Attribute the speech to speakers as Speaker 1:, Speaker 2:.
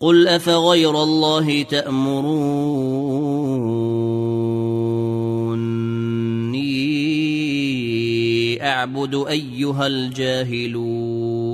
Speaker 1: قل أفغير الله تأمروني أعبد أيها الجاهلون